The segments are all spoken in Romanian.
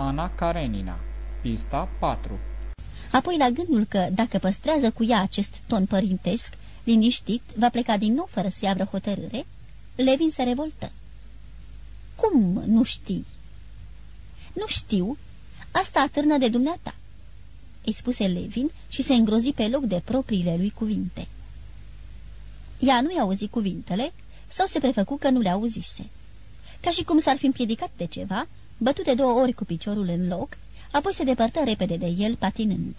Ana Karenina Pista 4 Apoi la gândul că, dacă păstrează cu ea acest ton părintesc, liniștit, va pleca din nou fără să ia vreo hotărâre, Levin se revoltă. Cum nu știi?" Nu știu. Asta atârnă de dumneata." Îi spuse Levin și se îngrozi pe loc de propriile lui cuvinte. Ea nu i-a auzit cuvintele sau se prefăcu că nu le auzise. Ca și cum s-ar fi împiedicat de ceva, bătute două ori cu piciorul în loc, apoi se depărtă repede de el, patinând.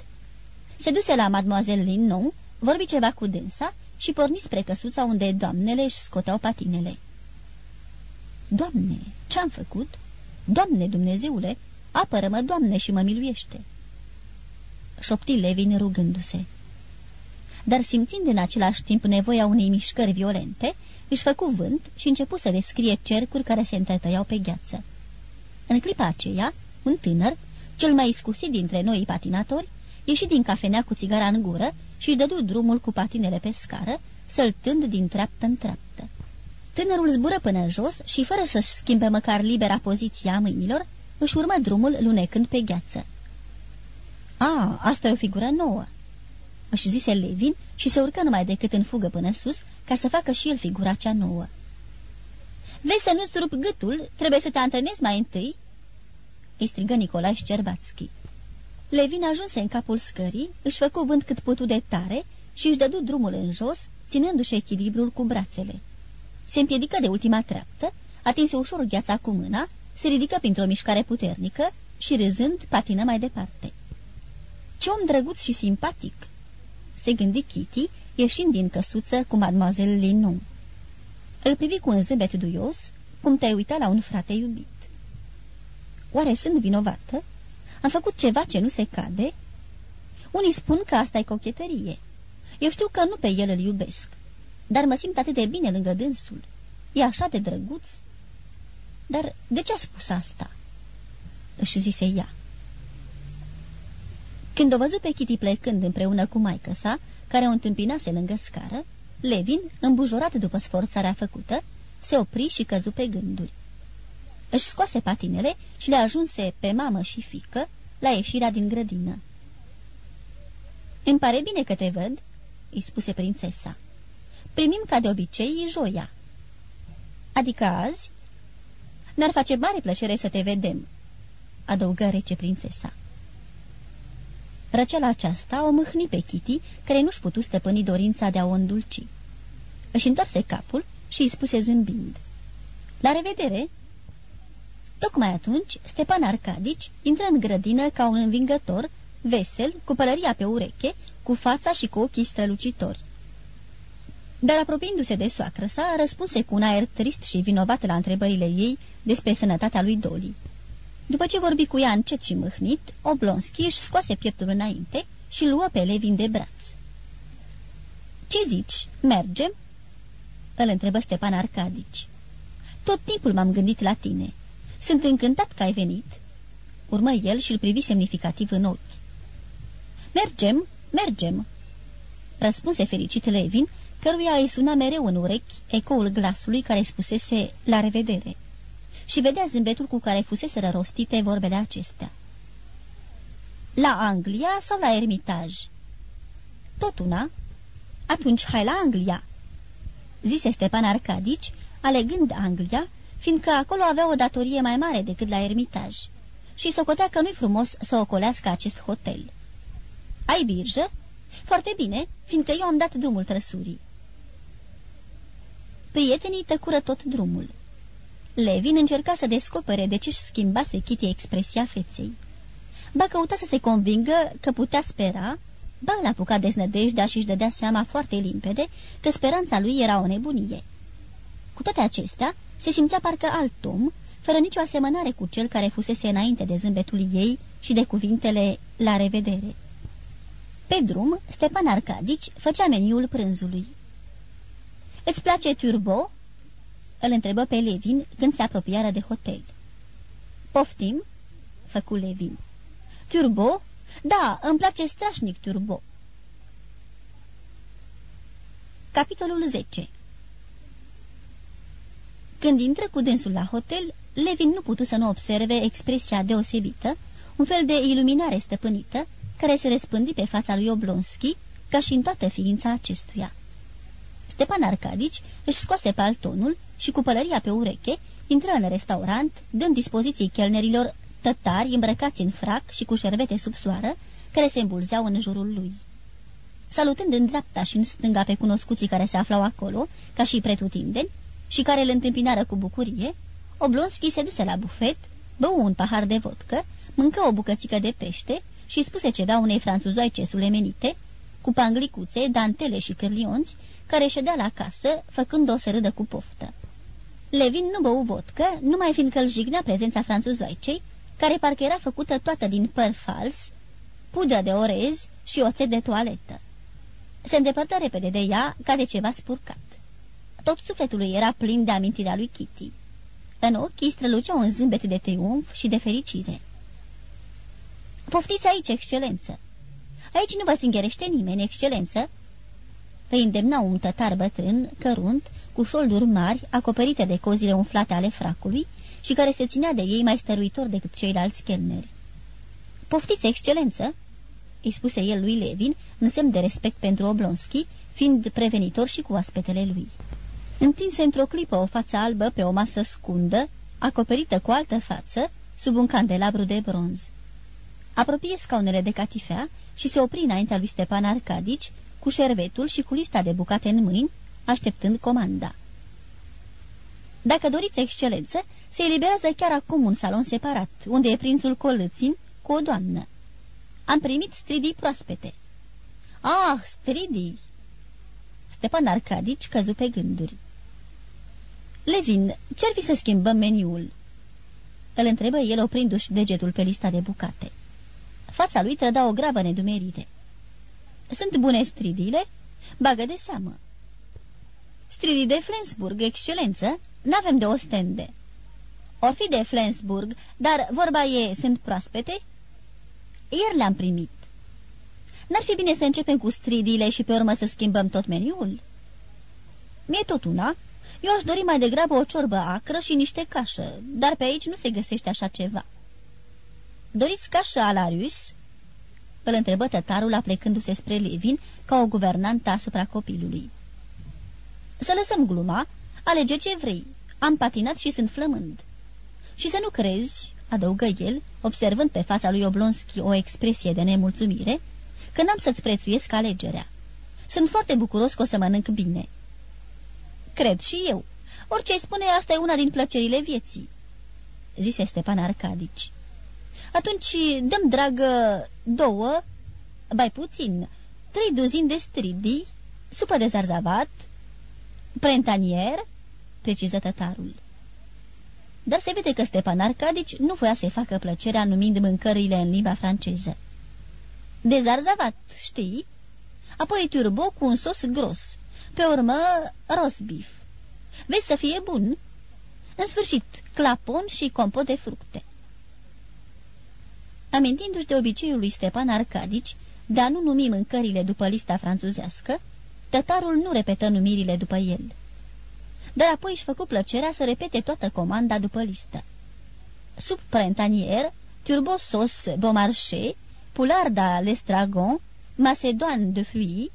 Se duse la mademoiselle Linnon, vorbi ceva cu dânsa și porni spre căsuța unde doamnele își scoteau patinele. Doamne, ce-am făcut? Doamne, Dumnezeule, apără-mă, Doamne, și mă miluiește!" Șopti Levin rugându-se. Dar simțind în același timp nevoia unei mișcări violente, își făcu vânt și începu să descrie cercuri care se întretăiau pe gheață. În clipa aceea, un tânăr, cel mai iscusit dintre noi patinatori, ieși din cafenea cu țigara în gură și își dădu drumul cu patinele pe scară, săltând din treaptă în treaptă. Tânărul zbură până jos și, fără să-și schimbe măcar libera poziția a mâinilor, își urmă drumul lunecând pe gheață. A, asta e o figură nouă!" își zise Levin și se urcă numai decât în fugă până sus, ca să facă și el figura cea nouă. Vezi să nu-ți rup gâtul? Trebuie să te antrenezi mai întâi?" Îi strigă Nicolae Șcerbațchi. Levin ajunse în capul scării, își făcu vânt cât putu de tare și își dădu drumul în jos, ținându-și echilibrul cu brațele. Se împiedică de ultima treaptă, atinse ușor gheața cu mâna, se ridică printr-o mișcare puternică și, râzând, patină mai departe. Ce om drăguț și simpatic!" se gândi Kitty, ieșind din căsuță cu mademoiselle Linon. Îl privi cu un zâmbet duios, cum te-ai uitat la un frate iubit. Oare sunt vinovată? Am făcut ceva ce nu se cade? Unii spun că asta e cochetărie. Eu știu că nu pe el îl iubesc, dar mă simt atât de bine lângă dânsul. E așa de drăguț. Dar de ce a spus asta? Își zise ea. Când o văzut pe Kitty plecând împreună cu maică sa, care o întâmpinase lângă scară, Levin, îmbujorat după sforțarea făcută, se opri și căzu pe gânduri. Își scoase patinele și le ajunse pe mamă și fică la ieșirea din grădină. Îmi pare bine că te văd," îi spuse prințesa. Primim ca de obicei joia." Adică azi?" Ne-ar face mare plăcere să te vedem," adăugă rece prințesa. Răceala aceasta o mâhni pe Kitty, care nu-și putu stăpâni dorința de a o îndulci. Își întoarse capul și îi spuse zâmbind. La revedere!" Tocmai atunci, Stepan Arcadici intră în grădină ca un învingător, vesel, cu pălăria pe ureche, cu fața și cu ochii strălucitori. Dar apropiindu-se de soacră sa, răspunse cu un aer trist și vinovat la întrebările ei despre sănătatea lui Doli. După ce vorbi cu ea încet și mâhnit, Oblonski își scoase pieptul înainte și luă pe Levin de braț. Ce zici? Mergem?" îl întrebă Stepan Arcadici. Tot timpul m-am gândit la tine. Sunt încântat că ai venit." Urmă el și îl privi semnificativ în ochi. Mergem, mergem!" Răspunse fericit Levin, căruia îi suna mereu în urechi ecoul glasului care spusese la revedere și vedea zâmbetul cu care fusese rostite vorbele acestea. La Anglia sau la Ermitaj? Tot una. Atunci hai la Anglia, zise Stepan Arcadici, alegând Anglia, fiindcă acolo avea o datorie mai mare decât la Ermitaj și socotea că nu-i frumos să ocolească acest hotel. Ai birjă? Foarte bine, fiindcă eu am dat drumul trăsurii. Prietenii tăcură tot drumul. Levin încerca să descopere de ce-și schimbase Kitty expresia feței. Ba căuta să se convingă că putea spera, ba l-a apucat deznădejdea și își dădea seama foarte limpede că speranța lui era o nebunie. Cu toate acestea, se simțea parcă alt om, fără nicio asemănare cu cel care fusese înainte de zâmbetul ei și de cuvintele la revedere. Pe drum, Stepan Arcadici făcea meniul prânzului. Îți place turbo?" îl întrebă pe Levin când se apropiară de hotel. Poftim?" făcu Levin. Turbo? Da, îmi place strașnic turbo." Capitolul 10 Când intră cu dânsul la hotel, Levin nu putu să nu observe expresia deosebită, un fel de iluminare stăpânită, care se răspândi pe fața lui Oblonski, ca și în toată ființa acestuia. Stepan Arcadici își scoase paltonul și cu pălăria pe ureche intră în restaurant, dând dispoziții chelnerilor tătari îmbrăcați în frac și cu șervete sub soară, care se îmbulzeau în jurul lui. Salutând în dreapta și în stânga pe cunoscuții care se aflau acolo, ca și pretutindeni, și care îl întâmpinară cu bucurie, Oblonski se duse la bufet, bău un pahar de vodcă, mâncă o bucățică de pește și spuse ceva unei franțuzoice sulemenite, cu panglicuțe, dantele și cârlionți, care ședea la casă, făcând-o să râdă cu poftă. Levin nu bău vodcă, numai fiindcă îl jignea prezența franțuzoicei, care parcă era făcută toată din păr fals, pudră de orez și oțet de toaletă. Se îndepărtă repede de ea ca de ceva spurcat. Tot sufletul lui era plin de amintirea lui Kitty. În ochi îi strălucea un zâmbet de triumf și de fericire. Poftiți aici, excelență! Aici nu vă stingerește nimeni, excelență!" Îi îndemna un tătar bătrân, cărunt, cu șolduri mari, acoperite de cozile umflate ale fracului și care se ținea de ei mai stăruitor decât ceilalți chelneri. Poftiți, excelență!" îi spuse el lui Levin, în semn de respect pentru Oblonski, fiind prevenitor și cu aspetele lui. Întinse într-o clipă o față albă pe o masă scundă, acoperită cu altă față, sub un candelabru de bronz. Apropie scaunele de catifea și se opri înaintea lui Stepan Arcadici, cu șervetul și cu lista de bucate în mâini, așteptând comanda. Dacă doriți excelență, se eliberează chiar acum un salon separat, unde e prințul Colâțin cu o doamnă. Am primit stridii proaspete. Ah, stridii! Stepan Arcadici căzu pe gânduri. Levin, ce-ar fi să schimbăm meniul?" Îl întrebă el oprindu-și degetul pe lista de bucate. Fața lui trăda o gravă nedumerire. Sunt bune stridile? Bagă de seamă. Stridii de Flensburg, excelență? N-avem de ostende. Or fi de Flensburg, dar vorba e, sunt proaspete? Ieri le-am primit. N-ar fi bine să începem cu stridile și pe urmă să schimbăm tot meniul? Mi-e tot una. Eu aș dori mai degrabă o ciorbă acră și niște cașă, dar pe aici nu se găsește așa ceva. Doriți cașă alarius?" Îl întrebă tătarul aplecându-se spre Levin ca o guvernantă asupra copilului. Să lăsăm gluma, alege ce vrei. Am patinat și sunt flămând." Și să nu crezi," adăugă el, observând pe fața lui Oblonski o expresie de nemulțumire, că n-am să-ți prețuiesc alegerea. Sunt foarte bucuros că o să mănânc bine." Cred și eu. Orice spune, asta e una din plăcerile vieții," zise Stepan Arcadici. Atunci dăm dragă două, bai puțin, trei duzini de stridii, supă de zarzavat, prentanier, preciză tătarul. Dar se vede că Stepan Arcadici nu voia să-i facă plăcerea numind mâncările în limba franceză. De zarzavat, știi? Apoi turbo cu un sos gros. Pe urmă, rosbif. Vezi să fie bun? În sfârșit, clapon și compot de fructe. Amintindu-și de obiceiul lui Stepan Arcadici de a nu numi mâncările după lista franțuzească, tătarul nu repetă numirile după el. Dar apoi își făcu plăcerea să repete toată comanda după listă. Sub printanier, turbo sos beaumarchais, pularda l'estragon, macedoine de fruits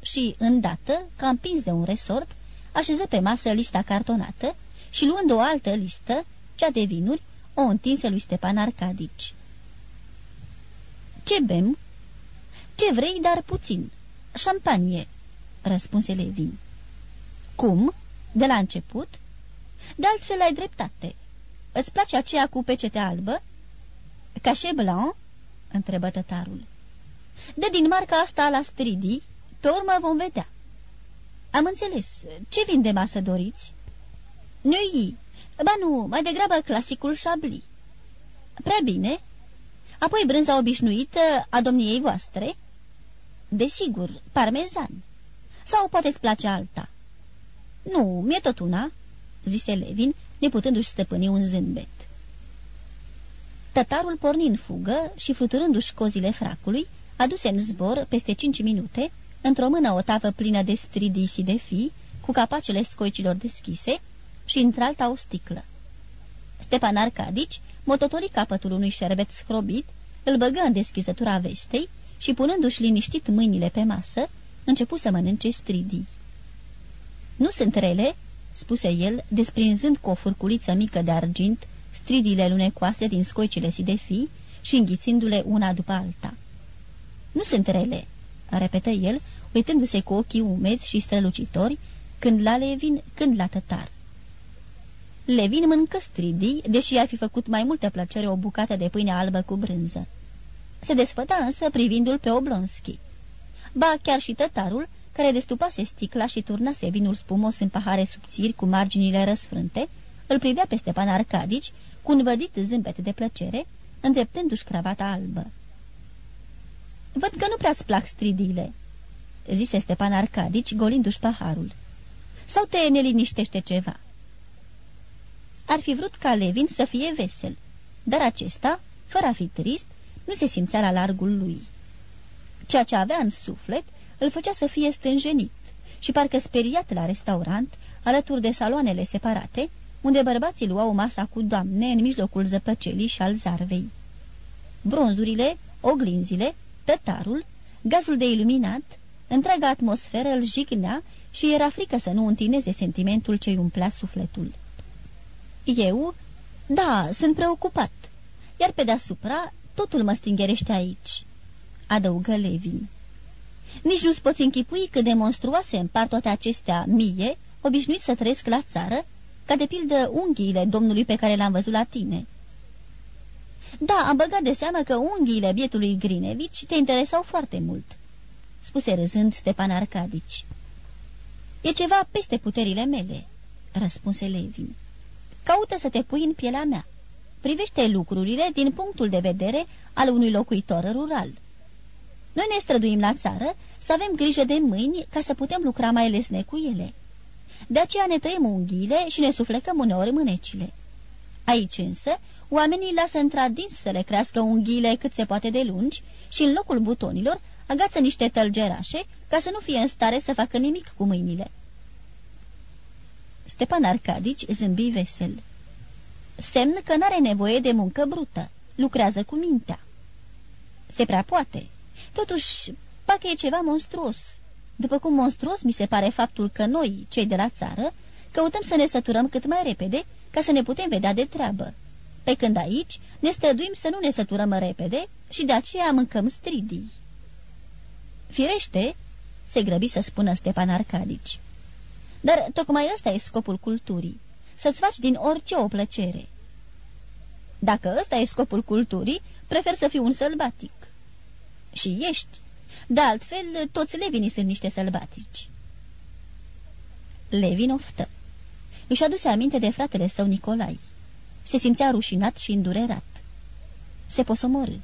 și, îndată, ca împins de un resort, așeză pe masă lista cartonată și, luând o altă listă, cea de vinuri, o întinse lui Stepan Arcadici. Ce bem?" Ce vrei, dar puțin. Șampanie," răspunse Levin. Cum? De la început?" De altfel ai dreptate. Îți place aceea cu pecete albă?" Cașe blanc?" întrebă tătarul. De din marca asta la stridii, pe urmă vom vedea." Am înțeles. Ce vin de masă doriți?" Noi, ba nu, mai degrabă clasicul șabli." Prea bine, Apoi brânza obișnuită a domniei voastre? Desigur, parmezan. Sau poate-ți place alta? Nu, mi-e tot una, zise Levin, neputându-și stăpâni un zâmbet. Tătarul porni în fugă și, fluturându-și cozile fracului, aduse în zbor, peste cinci minute, într-o mână o tavă plină de stridii și de fii, cu capacele scoicilor deschise, și într-alta o sticlă. Stepan Arcadici mototoli capătul unui șerbet scrobit, îl băgă în deschizătura vestei și, punându-și liniștit mâinile pe masă, începu să mănânce stridii. Nu sunt rele?" spuse el, desprinzând cu o furculiță mică de argint stridile lunecoase din scoicile fi și înghițindu-le una după alta. Nu sunt rele," repetă el, uitându-se cu ochii umezi și strălucitori, când la Levin, când la tătar. Levin mâncă stridii, deși ar fi făcut mai multă plăcere o bucată de pâine albă cu brânză. Se desfăta însă privindu-l pe Oblonski. Ba, chiar și tătarul, care destupase sticla și turnase vinul spumos în pahare subțiri cu marginile răsfrânte, îl privea pe Stepan Arcadici cu un vădit zâmbet de plăcere, îndreptându-și cravata albă. Văd că nu prea-ți plac stridiile," zise Stepan Arcadici, golindu-și paharul. Sau te neliniștește ceva?" Ar fi vrut ca Levin să fie vesel, dar acesta, fără a fi trist, nu se simțea la largul lui. Ceea ce avea în suflet îl făcea să fie stânjenit și parcă speriat la restaurant, alături de saloanele separate, unde bărbații luau masa cu doamne în mijlocul zăpăcelii și al zarvei. Bronzurile, oglinzile, tătarul, gazul de iluminat, întreaga atmosferă îl jignea și era frică să nu întineze sentimentul ce-i umplea sufletul. Eu? Da, sunt preocupat. Iar pe deasupra, totul mă stingerește aici, adăugă Levin. Nici nu-ți poți închipui cât de monstruoase împar toate acestea mie, obișnuit să trăiesc la țară, ca de pildă unghiile domnului pe care l-am văzut la tine. Da, am băgat de seamă că unghiile bietului Grinevici te interesau foarte mult, spuse râzând Stepan Arcadici. E ceva peste puterile mele, răspunse Levin. Caută să te pui în pielea mea. Privește lucrurile din punctul de vedere al unui locuitor rural. Noi ne străduim la țară să avem grijă de mâini ca să putem lucra mai lesne cu ele. De aceea ne tăiem unghiile și ne suflecăm uneori mânecile. Aici însă, oamenii lasă într-adins să le crească unghiile cât se poate de lungi și în locul butonilor agață niște tălgerașe ca să nu fie în stare să facă nimic cu mâinile. Stepan Arcadici zâmbi vesel. Semn că n-are nevoie de muncă brută. Lucrează cu mintea. Se prea poate. Totuși, parcă e ceva monstruos. După cum monstruos mi se pare faptul că noi, cei de la țară, căutăm să ne săturăm cât mai repede ca să ne putem vedea de treabă. Pe când aici ne străduim să nu ne săturăm repede și de aceea mâncăm stridii. Firește, se grăbi să spună Stepan Arcadici. Dar tocmai ăsta e scopul culturii, să-ți faci din orice o plăcere. Dacă ăsta e scopul culturii, prefer să fiu un sălbatic. Și ești. De altfel, toți levinii sunt niște sălbatici. Levin oftă. Își aduse aminte de fratele său Nicolai. Se simțea rușinat și îndurerat. Se posomorâ.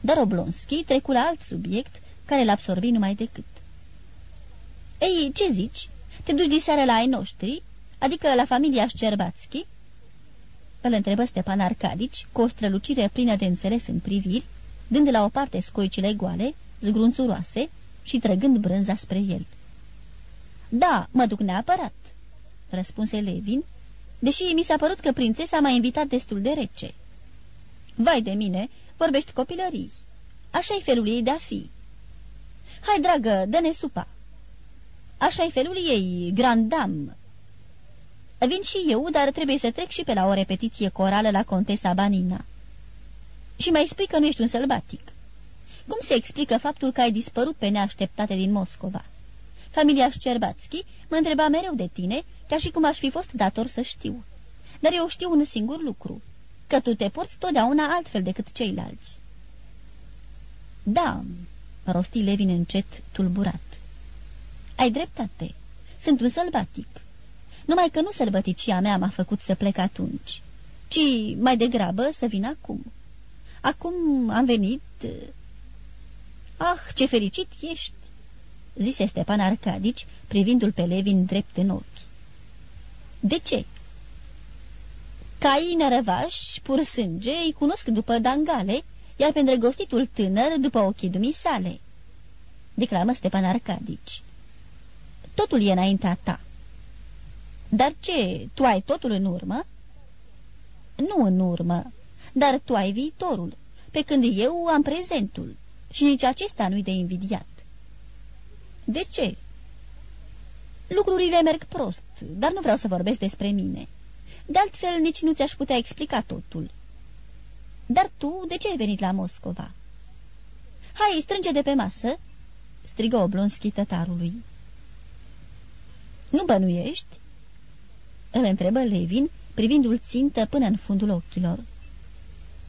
Dar Oblonski trecu la alt subiect care l-absorbi numai decât. Ei, ce zici? Te duci diseară la ai noștri, adică la familia Șcerbațchi?" Îl întrebă Stepan Arcadici, cu o strălucire plină de înțeles în priviri, dând la o parte scoicile goale, zgrunțuroase și trăgând brânza spre el. Da, mă duc neapărat," răspunse Levin, deși mi s-a părut că prințesa m-a invitat destul de rece. Vai de mine, vorbești copilării. Așa-i felul ei de-a fi. Hai, dragă, dă-ne supa." Așa-i felul ei, grandam. Vin și eu, dar trebuie să trec și pe la o repetiție corală la Contesa Banina. Și mai spui că nu ești un sălbatic. Cum se explică faptul că ai dispărut pe neașteptate din Moscova? Familia Șcerbațchi mă întreba mereu de tine, ca și cum aș fi fost dator să știu. Dar eu știu un singur lucru, că tu te porți totdeauna altfel decât ceilalți. Da, rosti Levin încet, tulburat. Ai dreptate. Sunt un sălbatic. Numai că nu sălbăticia mea m-a făcut să plec atunci, ci mai degrabă să vin acum. Acum am venit... Ah, ce fericit ești! zise Stepan Arcadici, privindu-l pe Levin drept în ochi. De ce? Caii nărăvași, pur sânge, îi cunosc după dangale, iar pe îndrăgostitul tânăr după ochii dumisale, declamă Stepan Arcadici. Totul e înaintea ta. Dar ce, tu ai totul în urmă? nu în urmă, dar tu ai viitorul, pe când eu am prezentul și nici acesta nu-i de invidiat. De ce? Lucrurile merg prost, dar nu vreau să vorbesc despre mine. De altfel, nici nu ți-aș putea explica totul. Dar tu, de ce ai venit la Moscova? Hai, strânge de pe masă!" strigă Oblonski tătarului. Nu bănuiești?" Îl întrebă Levin, privindu-l țintă până în fundul ochilor.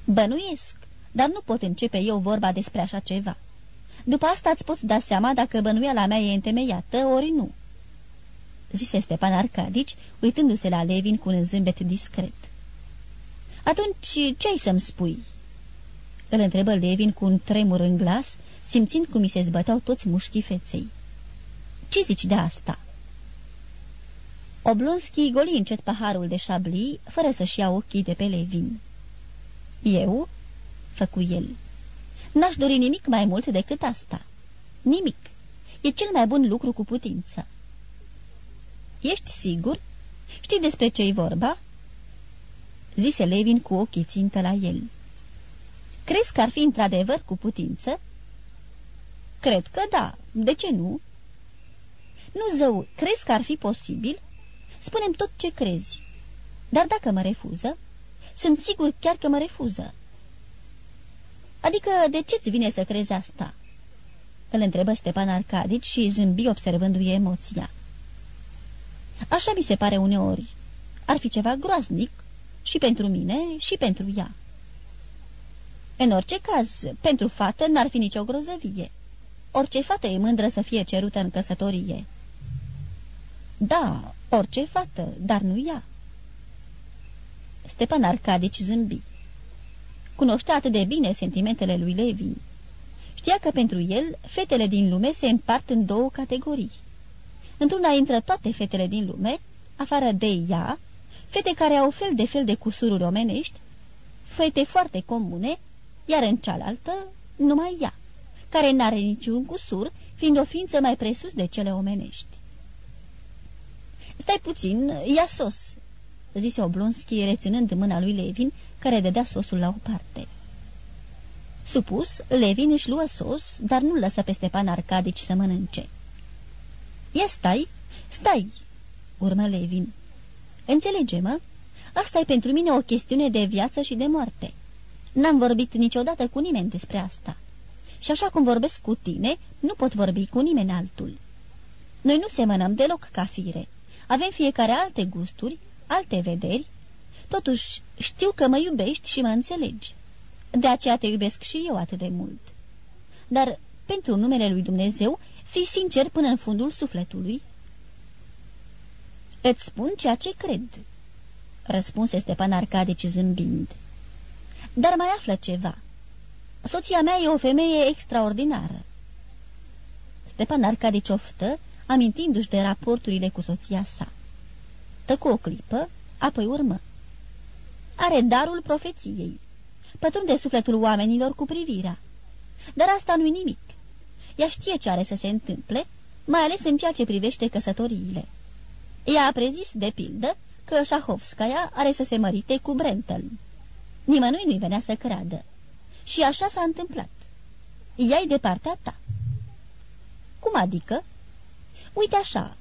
Bănuiesc, dar nu pot începe eu vorba despre așa ceva. După asta îți poți da seama dacă bănuiala mea e întemeiată, ori nu." Zise Stepan Arcadici, uitându-se la Levin cu un zâmbet discret. Atunci ce ai să-mi spui?" Îl întrebă Levin cu un tremur în glas, simțind cum i se zbăteau toți mușchii feței. Ce zici de asta?" Oblonski goli încet paharul de șabli, fără să-și ia ochii de pe Levin. Eu?" făcu el. N-aș dori nimic mai mult decât asta. Nimic. E cel mai bun lucru cu putință." Ești sigur? Știi despre ce-i vorba?" Zise Levin cu ochii țintă la el. Crezi că ar fi într-adevăr cu putință?" Cred că da. De ce nu?" Nu, zău, crezi că ar fi posibil?" Spunem tot ce crezi. Dar dacă mă refuză, sunt sigur chiar că mă refuză. Adică de ce-ți vine să crezi asta? Îl întrebă Stepan Arcadici și zâmbi observându-i emoția. Așa mi se pare uneori. Ar fi ceva groaznic și pentru mine și pentru ea. În orice caz, pentru fată n-ar fi nicio grozăvie. Orice fată e mândră să fie cerută în căsătorie. Da, orice fată, dar nu ea. Stepan Arcadici zâmbi. Cunoștea atât de bine sentimentele lui Levin. Știa că pentru el, fetele din lume se împart în două categorii. Într-una intră toate fetele din lume, afară de ea, fete care au fel de fel de cusururi omenești, fete foarte comune, iar în cealaltă numai ea, care n-are niciun cusur, fiind o ființă mai presus de cele omenești. Stai puțin, ia sos," zise Oblonski, reținând mâna lui Levin, care dădea sosul la o parte. Supus, Levin își luă sos, dar nu lăsă pe Stepan Arcadici să mănânce. Ia stai, stai, urmă Levin. Înțelege-mă, asta e pentru mine o chestiune de viață și de moarte. N-am vorbit niciodată cu nimeni despre asta. Și așa cum vorbesc cu tine, nu pot vorbi cu nimeni altul. Noi nu semănăm deloc ca fire. Avem fiecare alte gusturi, alte vederi. Totuși, știu că mă iubești și mă înțelegi. De aceea te iubesc și eu atât de mult. Dar, pentru numele lui Dumnezeu, fii sincer până în fundul sufletului. Îți spun ceea ce cred, răspunse Stepan Arcadici zâmbind. Dar mai află ceva. Soția mea e o femeie extraordinară. Stepan Arcadici oftă, amintindu-și de raporturile cu soția sa. Tăcu o clipă, apoi urmă. Are darul profeției. Pătrunde sufletul oamenilor cu privirea. Dar asta nu-i nimic. Ea știe ce are să se întâmple, mai ales în ceea ce privește căsătoriile. Ea a prezis, de pildă, că Șahovskaya are să se mărite cu Brentel. Nimănui nu-i venea să creadă. Și așa s-a întâmplat. Ea-i de partea ta. Cum adică? Uite așa,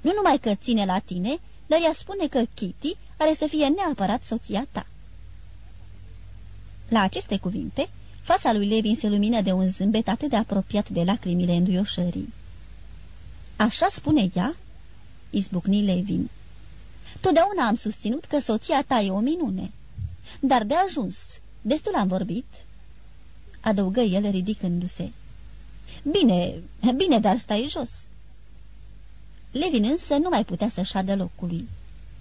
nu numai că ține la tine, dar ea spune că Kitty are să fie neapărat soția ta. La aceste cuvinte, fața lui Levin se lumină de un zâmbet atât de apropiat de lacrimile înduioșării. Așa spune ea? Izbucni Levin. Totdeauna am susținut că soția ta e o minune. Dar de ajuns, destul am vorbit, adăugă el ridicându-se. Bine, bine, dar stai jos. Levin însă nu mai putea să șadă locului.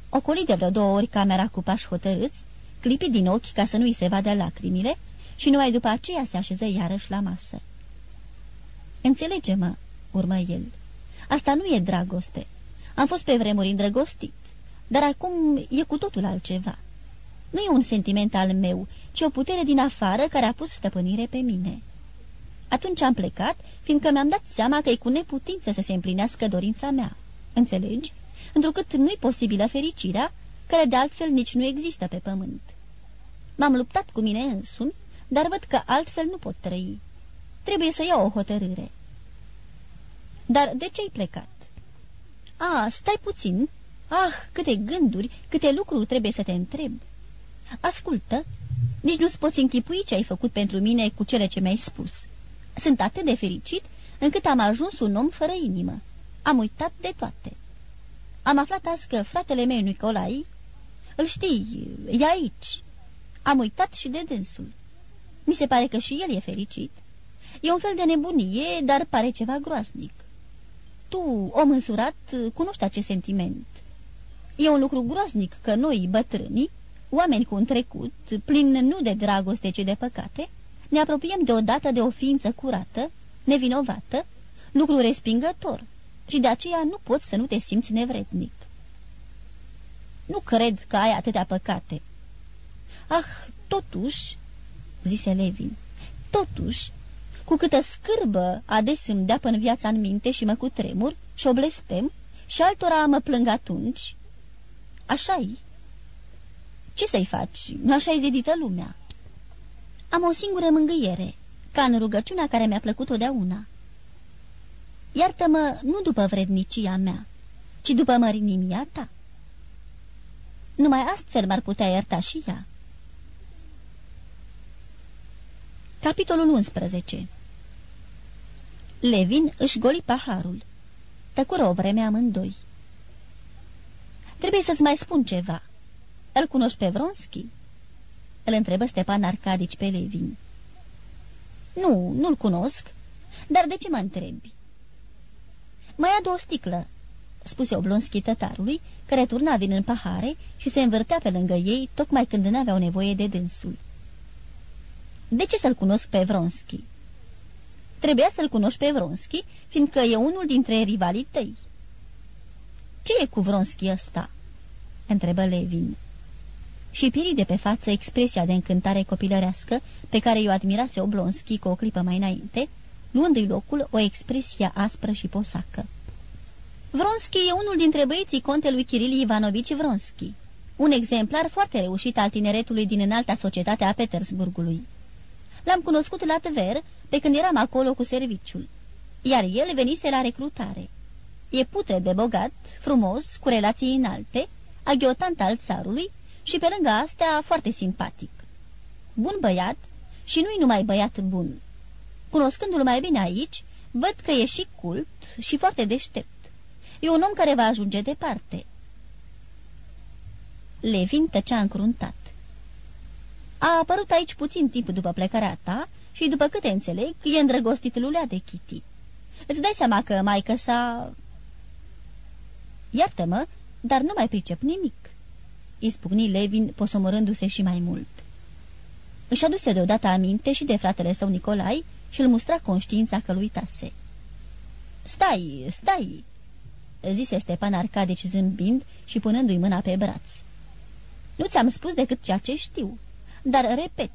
Ocoli de vreo două ori camera cu pași hotărâți, clipi din ochi ca să nu-i se vadă lacrimile și numai după aceea se așeză iarăși la masă. Înțelege-mă, urmă el, asta nu e dragoste. Am fost pe vremuri îndrăgostit, dar acum e cu totul altceva. Nu e un sentiment al meu, ci o putere din afară care a pus stăpânire pe mine. Atunci am plecat, fiindcă mi-am dat seama că e cu neputință să se împlinească dorința mea. Înțelegi? Întrucât nu-i posibilă fericirea, care de altfel nici nu există pe pământ. M-am luptat cu mine însumi, dar văd că altfel nu pot trăi. Trebuie să iau o hotărâre. Dar de ce ai plecat? A, stai puțin. Ah, câte gânduri, câte lucruri trebuie să te întreb. Ascultă, nici nu-ți poți închipui ce ai făcut pentru mine cu cele ce mi-ai spus. Sunt atât de fericit încât am ajuns un om fără inimă. Am uitat de toate. Am aflat azi că fratele meu, Nicolai, îl știi, e aici. Am uitat și de dânsul. Mi se pare că și el e fericit. E un fel de nebunie, dar pare ceva groasnic. Tu, om însurat, cunoști acest sentiment. E un lucru groaznic că noi, bătrânii, oameni cu un trecut, plin nu de dragoste, ci de păcate, ne apropiem deodată de o ființă curată, nevinovată, lucru respingător, și de aceea nu poți să nu te simți nevrednic. Nu cred că ai atâtea păcate. Ah, totuși, zise Levin, totuși, cu câtă scârbă ades îmi dea până viața în minte și mă cutremur și o blestem și altora mă plâng atunci. Așa-i. Ce să-i faci? Așa-i zidită lumea. Am o singură mângâiere, ca în rugăciunea care mi-a plăcut totdeauna. Iartă-mă nu după vrednicia mea, ci după mărinimia ta. Numai astfel m-ar putea ierta și ea. Capitolul 11 Levin își goli paharul. Tăcură o vreme amândoi. Trebuie să-ți mai spun ceva. Îl cunoști pe Vronski?" Îl întrebă Stepan Arcadici pe Levin. Nu, nu-l cunosc. Dar de ce mă întrebi?" Mai adu o sticlă," spuse Oblonski tătarului, care turna vin în pahare și se învârtea pe lângă ei, tocmai când n-aveau nevoie de dânsul. De ce să-l cunosc pe Vronski?" Trebuia să-l cunoști pe Vronski, fiindcă e unul dintre rivalii tăi." Ce e cu Vronski ăsta?" întrebă Levin. Și piri de pe față expresia de încântare copilărească pe care i-o admirase Oblonski cu o clipă mai înainte, luându-i locul o expresie aspră și posacă. Vronski e unul dintre băieții contelui Kiril Ivanovici Vronski, un exemplar foarte reușit al tineretului din înalta societate a Petersburgului. L-am cunoscut la Tver, pe când eram acolo cu serviciul, iar el venise la recrutare. E putre de bogat, frumos, cu relații înalte, aghiotant al țarului și pe lângă astea foarte simpatic. Bun băiat și nu-i numai băiat bun. Cunoscându-l mai bine aici, văd că e și cult și foarte deștept. E un om care va ajunge departe. Levin tăcea încruntat. A apărut aici puțin timp după plecarea ta și, după câte înțeleg, e îndrăgostit lulea de Kitty. Îți dai seama că maică sa... Iartă-mă, dar nu mai pricep nimic, izbucni Levin, posomorându-se și mai mult. Își aduse deodată aminte și de fratele său Nicolai și îl mustra conștiința că-l uitase. Stai, stai!" zise Stepan Arcadici zâmbind și punându-i mâna pe braț. Nu ți-am spus decât ceea ce știu, dar repet,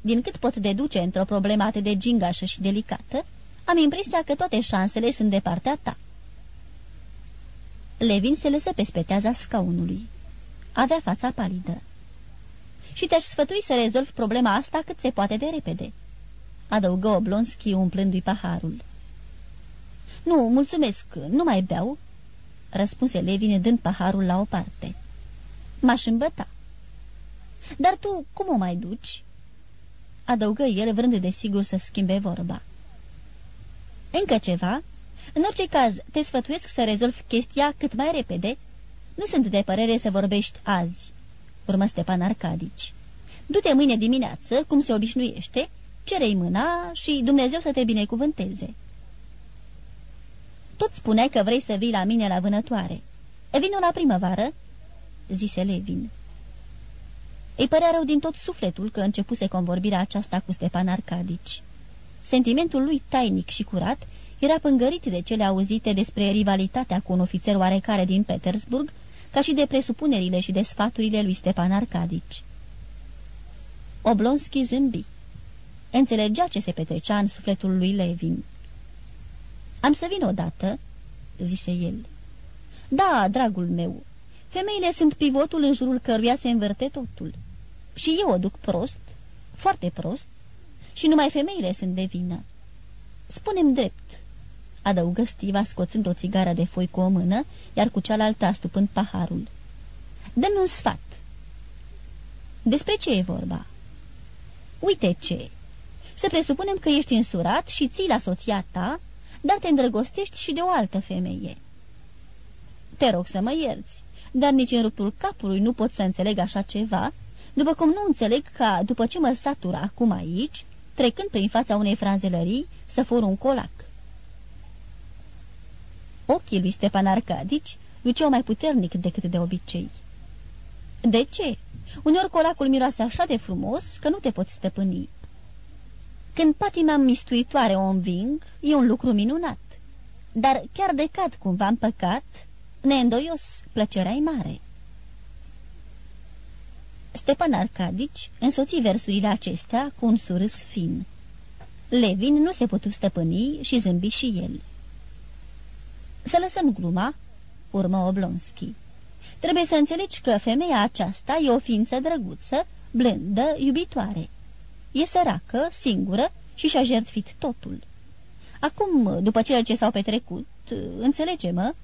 din cât pot deduce într-o problemă atât de gingașă și delicată, am impresia că toate șansele sunt de partea ta." Levin se lăsă pe speteaza scaunului. Avea fața palidă. Și te-aș sfătui să rezolvi problema asta cât se poate de repede," adăugă Oblonski umplându-i paharul. Nu, mulțumesc, nu mai beau," răspunse Levin dând paharul la o parte. M-aș îmbăta." Dar tu cum o mai duci?" adăugă el, vrând de sigur să schimbe vorba. Încă ceva? În orice caz, te sfătuiesc să rezolvi chestia cât mai repede. Nu sunt de părere să vorbești azi, urmă Stepan Arcadici. Du-te mâine dimineață, cum se obișnuiește, cerei mâna și Dumnezeu să te binecuvânteze. Tot spuneai că vrei să vii la mine la vânătoare. Vino la primăvară?" zise Levin. Îi părea rău din tot sufletul că începuse convorbirea aceasta cu Stepan Arcadici. Sentimentul lui tainic și curat era pângărit de cele auzite despre rivalitatea cu un ofițer oarecare din Petersburg, ca și de presupunerile și de sfaturile lui Stepan Arcadici. Oblonski zâmbi. Înțelegea ce se petrecea în sufletul lui Levin. Am să vin odată," zise el. Da, dragul meu, femeile sunt pivotul în jurul căruia se învârte totul Și eu o duc prost, foarte prost, și numai femeile sunt de vină. Spunem drept, adăugă Stiva scoțând o țigară de foi cu o mână, iar cu cealaltă astupând paharul. Dă-mi un sfat. Despre ce e vorba? Uite ce. Să presupunem că ești însurat și ții la soția ta, dar te îndrăgostești și de o altă femeie. Te rog să mă ierți, dar nici în ruptul capului nu pot să înțeleg așa ceva, după cum nu înțeleg ca, după ce mă satur acum aici, trecând prin fața unei franzelării, să fur un colac. Ochii lui Stepan Arcadici luceau mai puternic decât de obicei. De ce? Uneori colacul miroase așa de frumos că nu te poți stăpâni. Când patima mistuitoare o înving, e un lucru minunat. Dar chiar de cad cumva în păcat, neîndoios, plăcerea e mare. Stepan Arcadici însoți versurile acestea cu un surâs fin. Levin nu se putu stăpâni și zâmbi și el. Să lăsăm gluma, urmă Oblonski. Trebuie să înțelegi că femeia aceasta e o ființă drăguță, blândă, iubitoare. E săracă, singură și și-a jertfit totul. Acum, după cele ce s-au petrecut, înțelege-mă,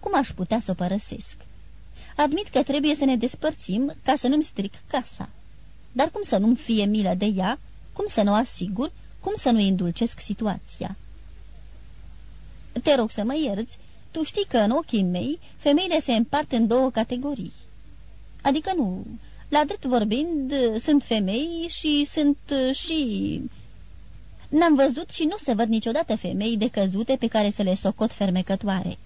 cum aș putea să o părăsesc? Admit că trebuie să ne despărțim ca să nu-mi stric casa. Dar cum să nu-mi fie milă de ea, cum să nu o asigur, cum să nu indulcesc situația? Te rog să mă ierți, tu știi că în ochii mei femeile se împart în două categorii. Adică nu, la drept vorbind, sunt femei și sunt uh, și... N-am văzut și nu se văd niciodată femei decăzute pe care să le socot fermecătoare.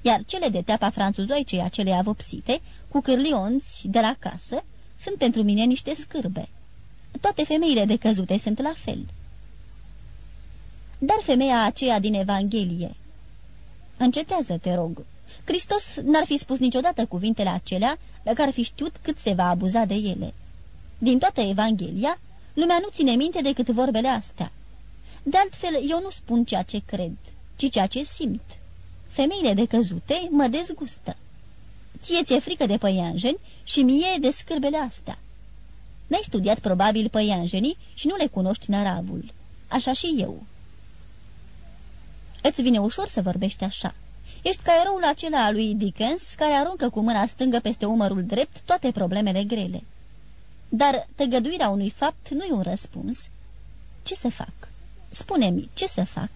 Iar cele de teapa franțuzoicei acele avopsite, cu cârlionți de la casă, sunt pentru mine niște scârbe. Toate femeile decăzute sunt la fel. Dar femeia aceea din Evanghelie... Încetează, te rog. Hristos n-ar fi spus niciodată cuvintele acelea dacă ar fi știut cât se va abuza de ele. Din toată Evanghelia, lumea nu ține minte decât vorbele astea. De altfel, eu nu spun ceea ce cred, ci ceea ce simt. Femeile decăzute mă dezgustă. Ție ți-e frică de păianjeni și mie de scârbele astea. N-ai studiat probabil păianjenii și nu le cunoști năravul. Așa și eu. Îți vine ușor să vorbești așa. Ești ca eroul acela al lui Dickens, care aruncă cu mâna stângă peste umărul drept toate problemele grele. Dar tăgăduirea unui fapt nu e un răspuns. Ce să fac? Spune-mi, ce să fac?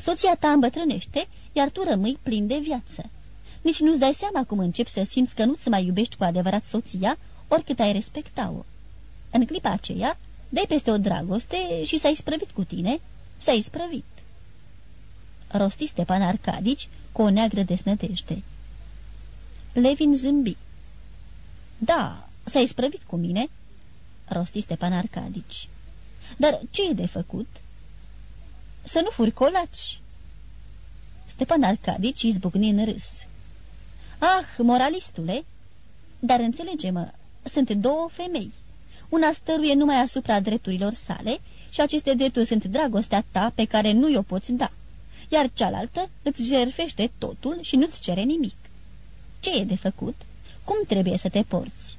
Soția ta îmbătrânește, iar tu rămâi plin de viață. Nici nu-ți dai seama cum începi să simți că nu-ți mai iubești cu adevărat soția, oricât ai respecta-o. În clipa aceea, dai peste o dragoste și s-ai sprăvit cu tine, s-ai sprăvit rosti Stepan Arcadici cu o neagră desnădejde. Levin zâmbi. Da, s-ai sprăvit cu mine?" rosti Stepan Arcadici. Dar ce e de făcut?" Să nu furi colaci." Stepan Arcadici izbucni în râs. Ah, moralistule! Dar înțelege-mă, sunt două femei. Una stăruie numai asupra drepturilor sale și aceste drepturi sunt dragostea ta pe care nu i-o poți da iar cealaltă îți jerfește totul și nu-ți cere nimic. Ce e de făcut? Cum trebuie să te porți?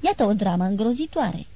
Iată o dramă îngrozitoare.